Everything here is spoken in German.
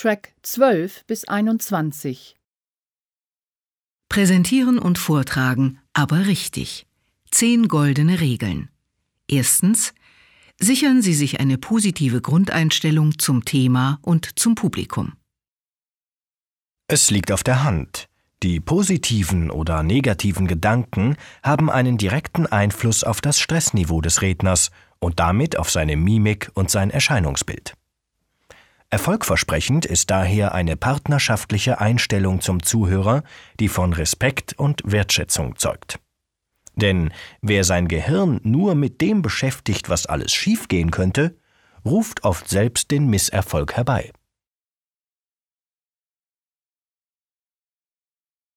Track 12 bis 21. Präsentieren und vortragen, aber richtig. Zehn goldene Regeln. Erstens. Sichern Sie sich eine positive Grundeinstellung zum Thema und zum Publikum. Es liegt auf der Hand. Die positiven oder negativen Gedanken haben einen direkten Einfluss auf das Stressniveau des Redners und damit auf seine Mimik und sein Erscheinungsbild. Erfolgversprechend ist daher eine partnerschaftliche Einstellung zum Zuhörer, die von Respekt und Wertschätzung zeugt. Denn wer sein Gehirn nur mit dem beschäftigt, was alles schiefgehen könnte, ruft oft selbst den Misserfolg herbei.